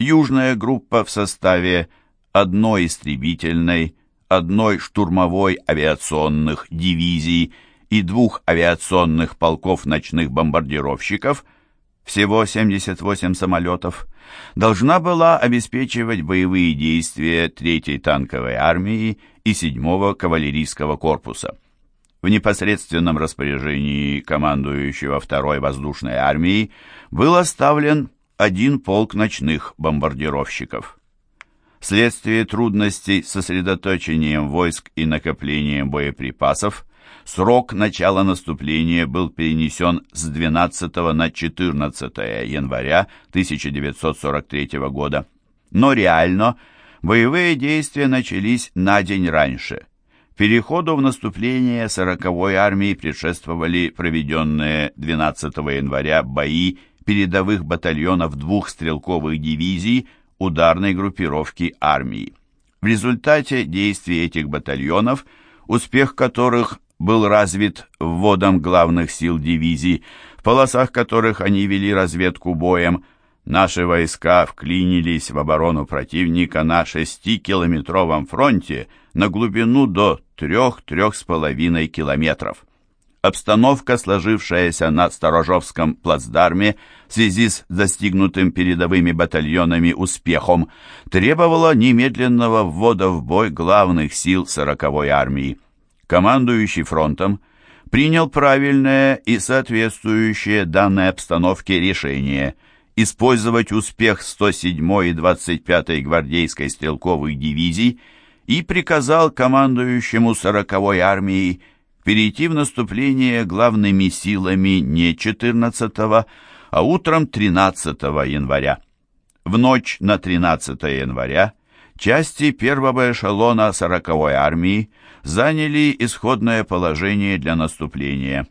Южная группа в составе одной истребительной, одной штурмовой авиационных дивизий и двух авиационных полков ночных бомбардировщиков, всего 78 самолетов, должна была обеспечивать боевые действия 3-й танковой армии и 7-го кавалерийского корпуса. В непосредственном распоряжении командующего 2-й воздушной армии был оставлен один полк ночных бомбардировщиков. Вследствие трудностей с сосредоточением войск и накоплением боеприпасов, срок начала наступления был перенесен с 12 на 14 января 1943 года. Но реально боевые действия начались на день раньше. Переходу в наступление 40-й армии предшествовали проведенные 12 января бои передовых батальонов двух стрелковых дивизий ударной группировки армии. В результате действий этих батальонов, успех которых был развит вводом главных сил дивизий, в полосах которых они вели разведку боем, наши войска вклинились в оборону противника на 6-километровом фронте на глубину до 3-3,5 километров. Обстановка, сложившаяся на Сторожовском плацдарме в связи с достигнутым передовыми батальонами успехом, требовала немедленного ввода в бой главных сил 40-й армии. Командующий фронтом принял правильное и соответствующее данной обстановке решение использовать успех 107-й и 25-й гвардейской стрелковых дивизий и приказал командующему 40-й армией перейти в наступление главными силами не 14 а утром 13 января. В ночь на 13 января части первого эшелона 40-й армии заняли исходное положение для наступления.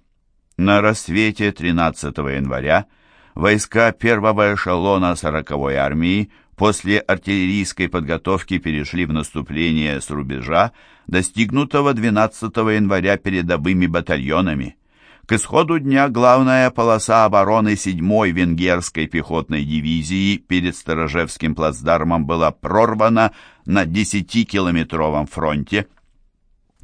На рассвете 13 января войска первого эшелона 40-й армии после артиллерийской подготовки перешли в наступление с рубежа, достигнутого 12 января передовыми батальонами. К исходу дня главная полоса обороны 7-й венгерской пехотной дивизии перед Сторожевским плацдармом была прорвана на 10-километровом фронте.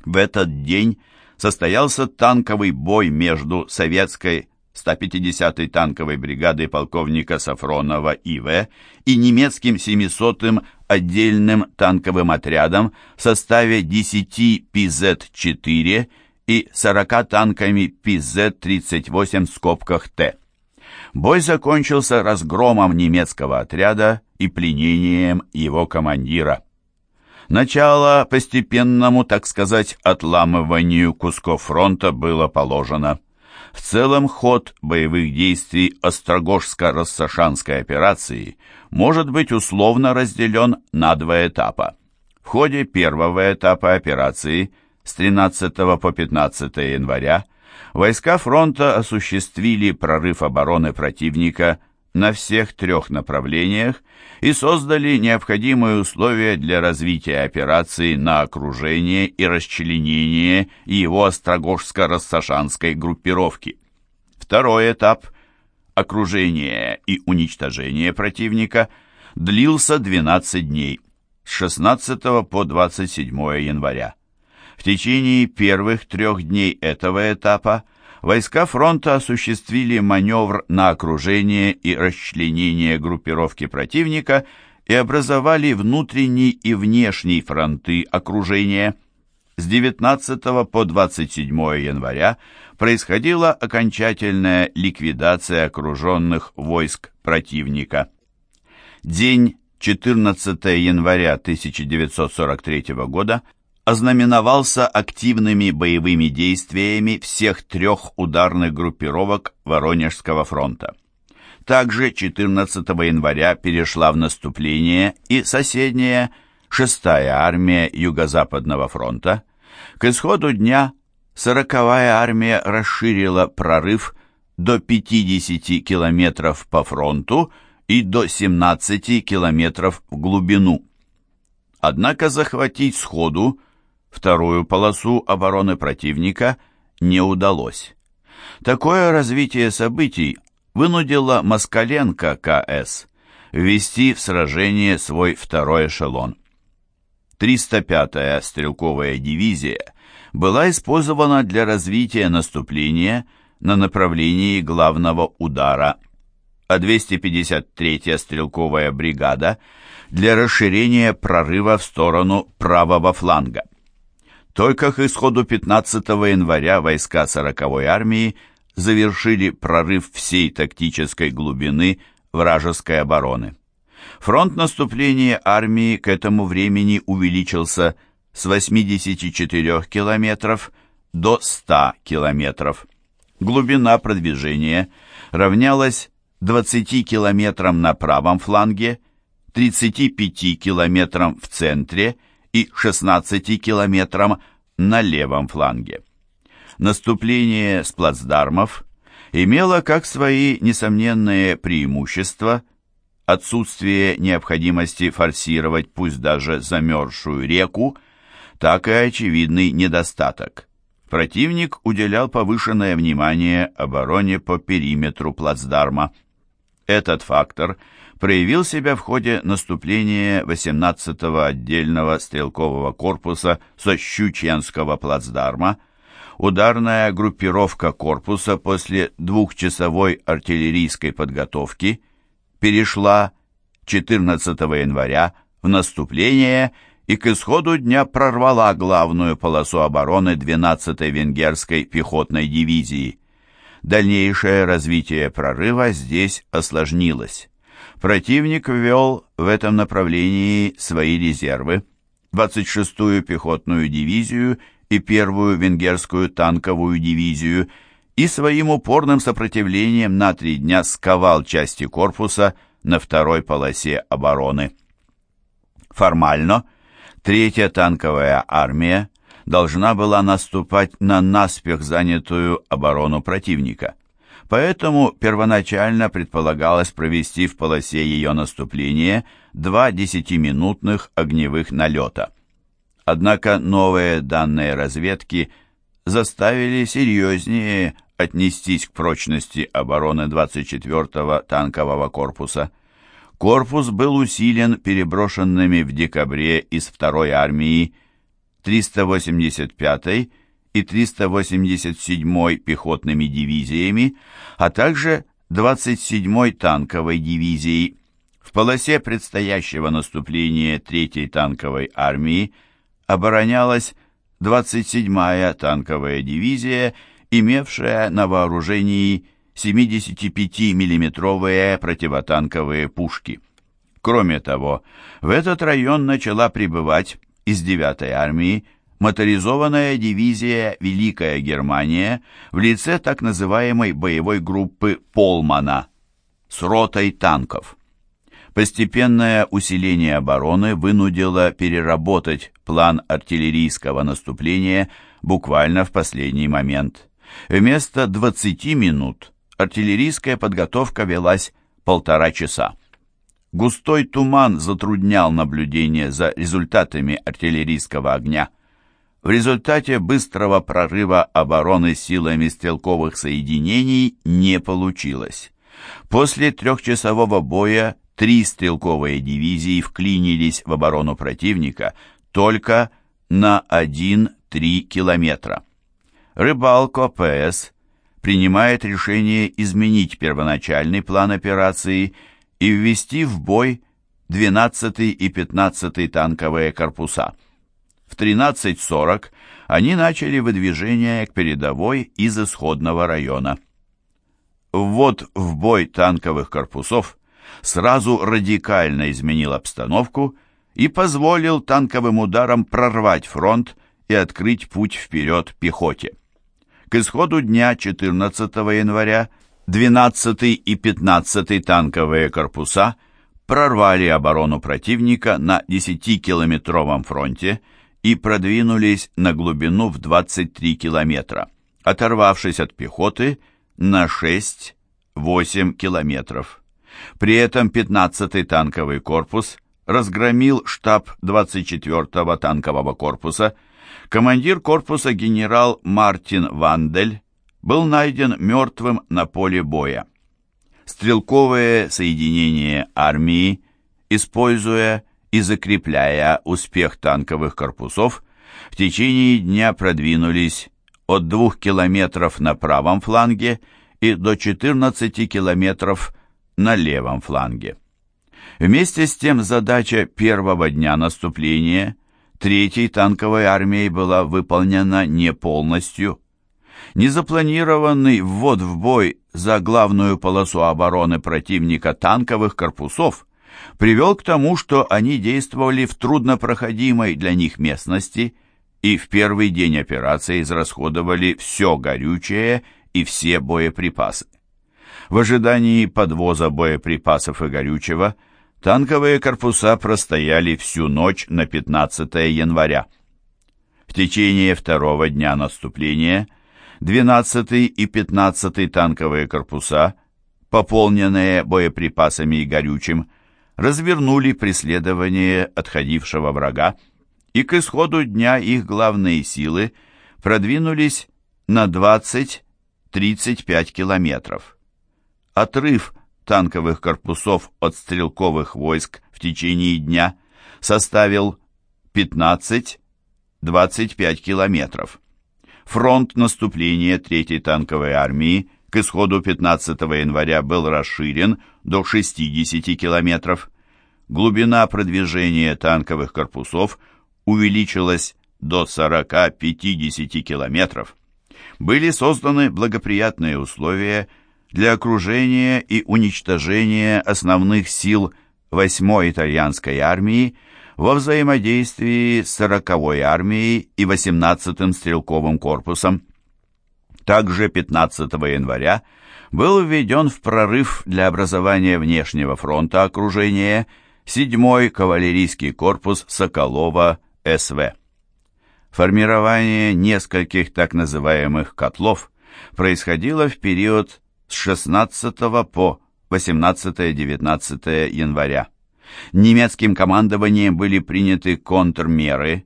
В этот день состоялся танковый бой между советской 150-й танковой бригадой полковника Сафронова И.В. и немецким 700-м отдельным танковым отрядом в составе 10 ПЗ-4 и 40 танками ПЗ-38 в скобках Т. Бой закончился разгромом немецкого отряда и пленением его командира. Начало постепенному, так сказать, отламыванию кусков фронта было положено. В целом ход боевых действий Острогожско-Рассашанской операции может быть условно разделен на два этапа. В ходе первого этапа операции с 13 по 15 января войска фронта осуществили прорыв обороны противника на всех трех направлениях и создали необходимые условия для развития операции на окружение и расчленение его Острогожско-Рассашанской группировки. Второй этап – окружение и уничтожение противника – длился 12 дней, с 16 по 27 января. В течение первых трех дней этого этапа войска фронта осуществили маневр на окружение и расчленение группировки противника и образовали внутренний и внешний фронты окружения. С 19 по 27 января происходила окончательная ликвидация окруженных войск противника. День 14 января 1943 года – ознаменовался активными боевыми действиями всех трех ударных группировок Воронежского фронта. Также 14 января перешла в наступление и соседняя 6-я армия Юго-Западного фронта. К исходу дня 40-я армия расширила прорыв до 50 километров по фронту и до 17 километров в глубину. Однако захватить сходу Вторую полосу обороны противника не удалось. Такое развитие событий вынудило Москаленко КС ввести в сражение свой второй эшелон. 305-я стрелковая дивизия была использована для развития наступления на направлении главного удара, а 253-я стрелковая бригада для расширения прорыва в сторону правого фланга. Только к исходу 15 января войска 40-й армии завершили прорыв всей тактической глубины вражеской обороны. Фронт наступления армии к этому времени увеличился с 84 километров до 100 километров. Глубина продвижения равнялась 20 километрам на правом фланге, 35 километрам в центре и 16 километрам на левом фланге. Наступление с плацдармов имело как свои несомненные преимущества отсутствие необходимости форсировать пусть даже замерзшую реку, так и очевидный недостаток. Противник уделял повышенное внимание обороне по периметру плацдарма. Этот фактор проявил себя в ходе наступления 18-го отдельного стрелкового корпуса со Щучьянского плацдарма. Ударная группировка корпуса после двухчасовой артиллерийской подготовки перешла 14 января в наступление и к исходу дня прорвала главную полосу обороны 12-й венгерской пехотной дивизии. Дальнейшее развитие прорыва здесь осложнилось. Противник ввел в этом направлении свои резервы, 26-ю пехотную дивизию и первую венгерскую танковую дивизию, и своим упорным сопротивлением на три дня сковал части корпуса на второй полосе обороны. Формально Третья танковая армия должна была наступать на наспех занятую оборону противника. Поэтому первоначально предполагалось провести в полосе ее наступления два десятиминутных огневых налета. Однако новые данные разведки заставили серьезнее отнестись к прочности обороны 24-го танкового корпуса – Корпус был усилен переброшенными в декабре из второй армии 385-й и 387-й пехотными дивизиями, а также 27-й танковой дивизией. В полосе предстоящего наступления 3-й танковой армии оборонялась 27-я танковая дивизия, имевшая на вооружении 75-миллиметровые противотанковые пушки. Кроме того, в этот район начала прибывать из 9-й армии моторизованная дивизия «Великая Германия» в лице так называемой боевой группы «Полмана» с ротой танков. Постепенное усиление обороны вынудило переработать план артиллерийского наступления буквально в последний момент. Вместо 20 минут артиллерийская подготовка велась полтора часа. Густой туман затруднял наблюдение за результатами артиллерийского огня. В результате быстрого прорыва обороны силами стрелковых соединений не получилось. После трехчасового боя три стрелковые дивизии вклинились в оборону противника только на 1-3 километра. Рыбалко ПС принимает решение изменить первоначальный план операции и ввести в бой 12 и 15 танковые корпуса. В 13.40 они начали выдвижение к передовой из исходного района. Ввод в бой танковых корпусов сразу радикально изменил обстановку и позволил танковым ударам прорвать фронт и открыть путь вперед пехоте. К исходу дня 14 января 12 и 15 танковые корпуса прорвали оборону противника на 10-километровом фронте и продвинулись на глубину в 23 километра, оторвавшись от пехоты на 6-8 километров. При этом 15-й танковый корпус разгромил штаб 24-го танкового корпуса – Командир корпуса генерал Мартин Вандель был найден мертвым на поле боя. стрелковые соединения армии, используя и закрепляя успех танковых корпусов, в течение дня продвинулись от 2 километров на правом фланге и до 14 километров на левом фланге. Вместе с тем задача первого дня наступления Третьей танковой армией была выполнена не полностью. Незапланированный ввод в бой за главную полосу обороны противника танковых корпусов привел к тому, что они действовали в труднопроходимой для них местности и в первый день операции израсходовали все горючее и все боеприпасы. В ожидании подвоза боеприпасов и горючего танковые корпуса простояли всю ночь на 15 января. В течение второго дня наступления 12 и 15 танковые корпуса, пополненные боеприпасами и горючим, развернули преследование отходившего врага, и к исходу дня их главные силы продвинулись на 20-35 километров. Отрыв танковых корпусов от стрелковых войск в течение дня составил 15-25 километров. Фронт наступления Третьей танковой армии к исходу 15 января был расширен до 60 километров. Глубина продвижения танковых корпусов увеличилась до 40-50 километров. Были созданы благоприятные условия для окружения и уничтожения основных сил 8-й итальянской армии во взаимодействии с 40-й армией и 18-м стрелковым корпусом. Также 15 января был введен в прорыв для образования внешнего фронта окружения 7-й кавалерийский корпус Соколова СВ. Формирование нескольких так называемых «котлов» происходило в период с 16 по 18-19 января. Немецким командованием были приняты контрмеры,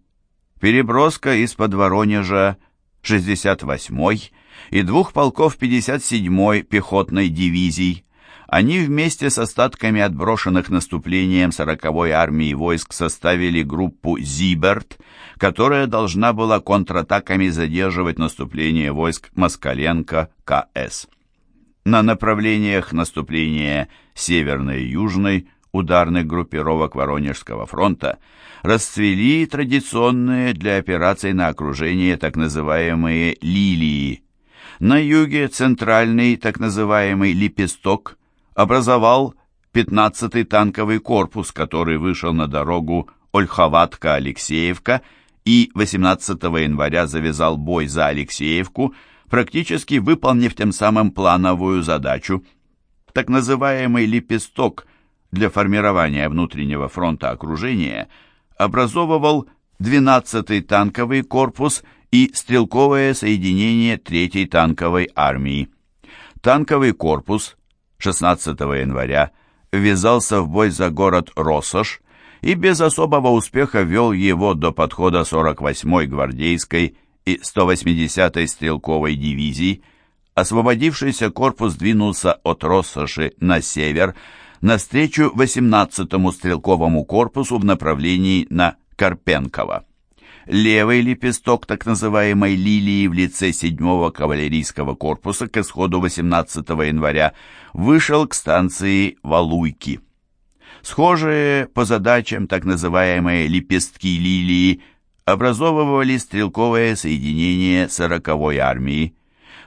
переброска из-под Воронежа 68-й и двух полков 57-й пехотной дивизий. Они вместе с остатками отброшенных наступлением 40-й армии войск составили группу «Зиберт», которая должна была контратаками задерживать наступление войск Москаленко КС. На направлениях наступления Северной и Южной ударных группировок Воронежского фронта расцвели традиционные для операций на окружение так называемые «лилии». На юге центральный так называемый «лепесток» образовал 15-й танковый корпус, который вышел на дорогу Ольховатка-Алексеевка и 18 января завязал бой за Алексеевку, практически выполнив тем самым плановую задачу. Так называемый «лепесток» для формирования внутреннего фронта окружения образовывал 12-й танковый корпус и стрелковое соединение 3-й танковой армии. Танковый корпус 16 января ввязался в бой за город Россош и без особого успеха вел его до подхода 48-й гвардейской и 180-й стрелковой дивизий. Освободившийся корпус двинулся от Россоши на север, навстречу 18-му стрелковому корпусу в направлении на Карпенково. Левый лепесток так называемой лилии в лице 7-го кавалерийского корпуса к исходу 18 января вышел к станции Валуйки. Схожие по задачам так называемые лепестки лилии образовывали стрелковое соединение 40-й армии.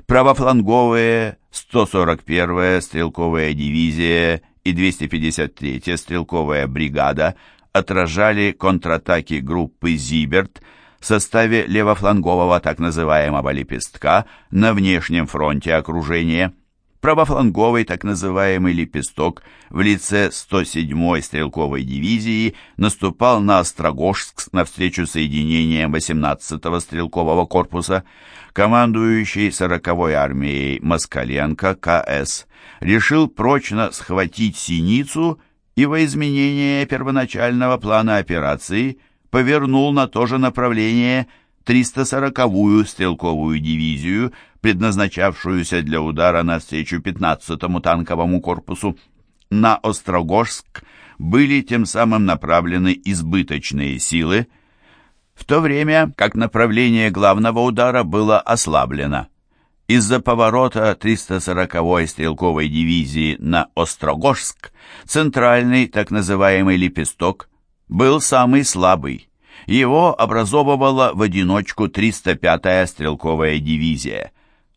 Правофланговые 141-я стрелковая дивизия и 253-я стрелковая бригада отражали контратаки группы «Зиберт» в составе левофлангового так называемого «лепестка» на внешнем фронте окружения. Правофланговый так называемый «лепесток» в лице 107-й стрелковой дивизии наступал на Острогожск навстречу соединениям 18-го стрелкового корпуса. Командующий 40-й армией Москаленко КС решил прочно схватить Синицу и во изменение первоначального плана операции повернул на то же направление 340-ю стрелковую дивизию, предназначавшуюся для удара навстречу 15-му танковому корпусу. На Острогожск были тем самым направлены избыточные силы, в то время как направление главного удара было ослаблено. Из-за поворота 340-й стрелковой дивизии на Острогожск центральный так называемый лепесток был самый слабый. Его образовывала в одиночку 305-я стрелковая дивизия.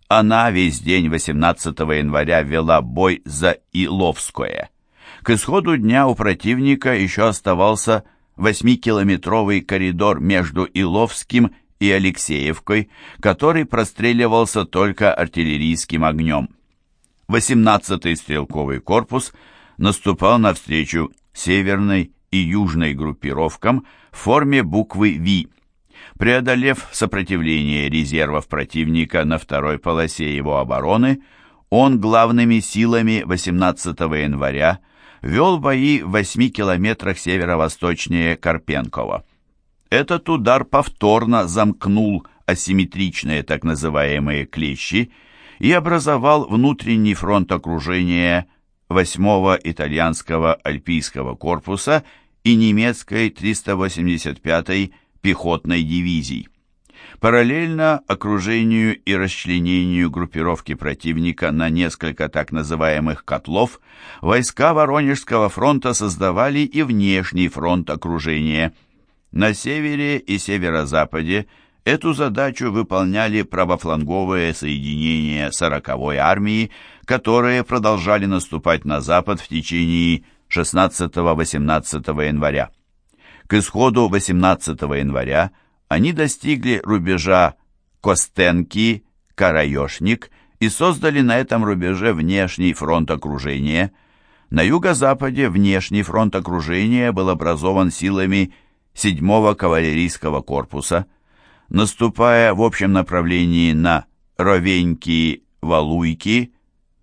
Она весь день 18 января вела бой за Иловское. К исходу дня у противника еще оставался 8-километровый коридор между Иловским и Алексеевкой, который простреливался только артиллерийским огнем. 18-й стрелковый корпус наступал навстречу северной и южной группировкам в форме буквы «Ви». Преодолев сопротивление резервов противника на второй полосе его обороны, он главными силами 18 января вел бои в 8 километрах северо-восточнее Карпенкова. Этот удар повторно замкнул асимметричные так называемые клещи и образовал внутренний фронт окружения 8-го итальянского альпийского корпуса и немецкой 385-й пехотной дивизий. Параллельно окружению и расчленению группировки противника на несколько так называемых «котлов» войска Воронежского фронта создавали и внешний фронт окружения. На севере и северо-западе эту задачу выполняли правофланговые соединения 40-й армии, которые продолжали наступать на запад в течение 16-18 января. К исходу 18 января они достигли рубежа Костенки, Караешник и создали на этом рубеже внешний фронт окружения. На юго-западе внешний фронт окружения был образован силами 7-го кавалерийского корпуса. Наступая в общем направлении на Ровеньки-Валуйки,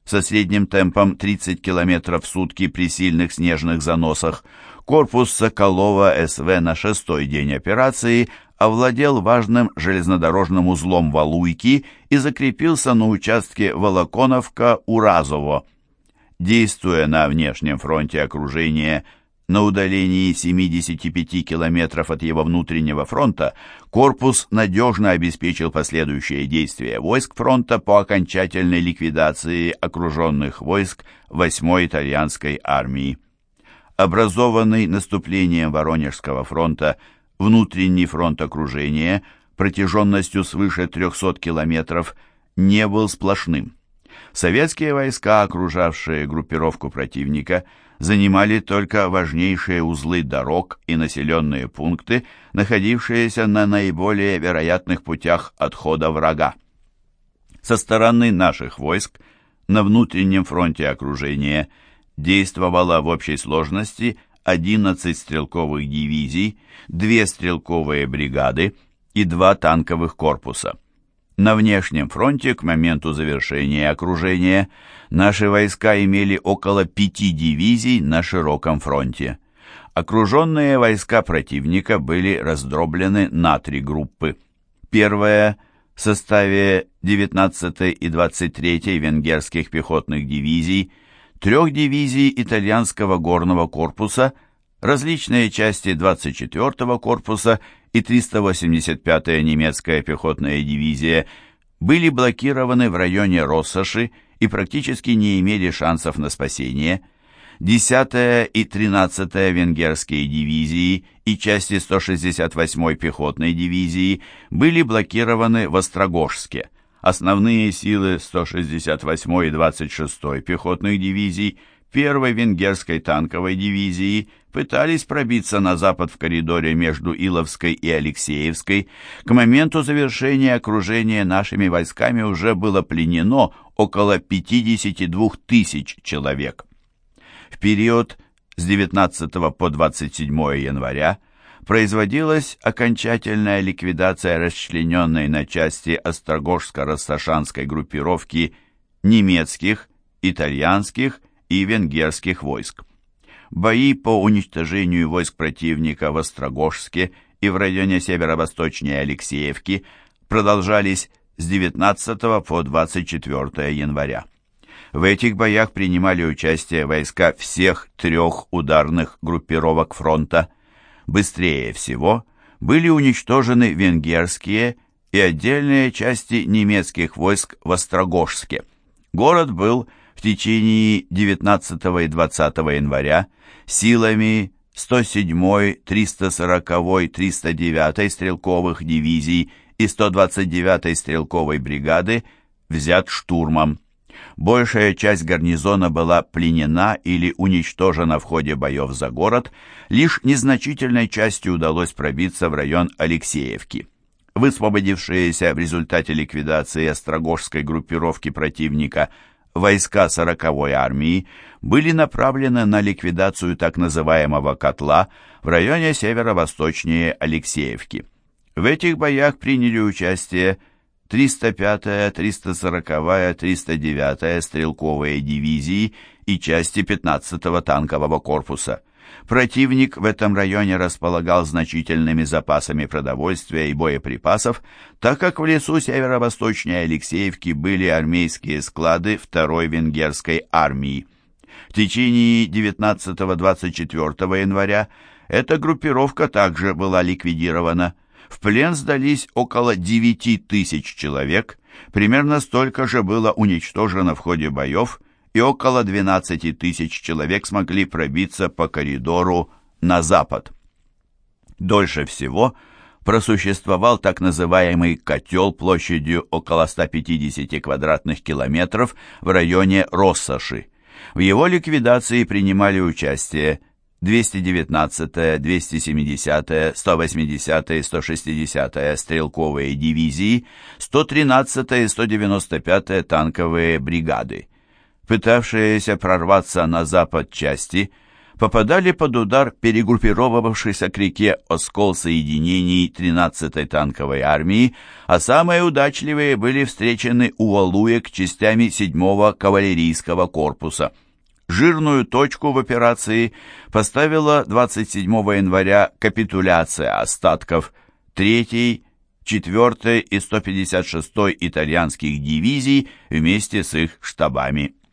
со средним темпом 30 км в сутки при сильных снежных заносах, корпус Соколова СВ на шестой день операции овладел важным железнодорожным узлом Валуйки и закрепился на участке Волоконовка-Уразово. Действуя на внешнем фронте окружения на удалении 75 километров от его внутреннего фронта, корпус надежно обеспечил последующие действия войск фронта по окончательной ликвидации окруженных войск 8-й итальянской армии. Образованный наступлением Воронежского фронта внутренний фронт окружения протяженностью свыше 300 километров не был сплошным. Советские войска, окружавшие группировку противника, занимали только важнейшие узлы дорог и населенные пункты, находившиеся на наиболее вероятных путях отхода врага. Со стороны наших войск на внутреннем фронте окружения действовало в общей сложности 11 стрелковых дивизий, 2 стрелковые бригады и 2 танковых корпуса. На внешнем фронте к моменту завершения окружения наши войска имели около пяти дивизий на широком фронте. Окруженные войска противника были раздроблены на три группы. Первая в составе 19-й и 23-й венгерских пехотных дивизий, трех дивизий итальянского горного корпуса, различные части 24-го корпуса и 385-я немецкая пехотная дивизия были блокированы в районе Россоши и практически не имели шансов на спасение. 10-я и 13-я венгерские дивизии и части 168-й пехотной дивизии были блокированы в Острогожске. Основные силы 168-й и 26-й пехотных дивизий первой венгерской танковой дивизии пытались пробиться на запад в коридоре между Иловской и Алексеевской. К моменту завершения окружения нашими войсками уже было пленено около 52 тысяч человек. В период с 19 по 27 января производилась окончательная ликвидация расчлененной на части Острогожско-Рассашанской группировки немецких, итальянских и венгерских войск. Бои по уничтожению войск противника в Острогожске и в районе северо-восточнее Алексеевки продолжались с 19 по 24 января. В этих боях принимали участие войска всех трех ударных группировок фронта. Быстрее всего были уничтожены венгерские и отдельные части немецких войск в Острогожске. Город был в течение 19 и 20 января силами 107-й, 340-й, 309-й стрелковых дивизий и 129-й стрелковой бригады взят штурмом. Большая часть гарнизона была пленена или уничтожена в ходе боев за город, лишь незначительной частью удалось пробиться в район Алексеевки. Высвободившиеся в результате ликвидации острогожской группировки противника войска 40-й армии были направлены на ликвидацию так называемого «котла» в районе северо-восточнее Алексеевки. В этих боях приняли участие 305-я, 340-я, 309-я стрелковые дивизии и части 15-го танкового корпуса. Противник в этом районе располагал значительными запасами продовольствия и боеприпасов, так как в лесу северо-восточнее Алексеевки были армейские склады второй венгерской армии. В течение 19-24 января эта группировка также была ликвидирована. В плен сдались около 9 тысяч человек, примерно столько же было уничтожено в ходе боев, и около 12 тысяч человек смогли пробиться по коридору на запад. Дольше всего просуществовал так называемый «котел» площадью около 150 квадратных километров в районе Россоши. В его ликвидации принимали участие 219-я, 270-я, 180-я и 160-я стрелковые дивизии, 113-я и 195-я танковые бригады. Пытавшиеся прорваться на запад части попадали под удар перегруппировавшейся к реке Оскол соединений 13-й танковой армии, а самые удачливые были встречены у Алуек частями 7-го кавалерийского корпуса – Жирную точку в операции поставила 27 января капитуляция остатков 3-й, 4-й и 156-й итальянских дивизий вместе с их штабами.